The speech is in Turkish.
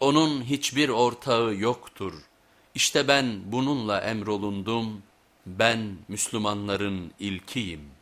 Onun hiçbir ortağı yoktur. İşte ben bununla emrolundum, ben Müslümanların ilkiyim.''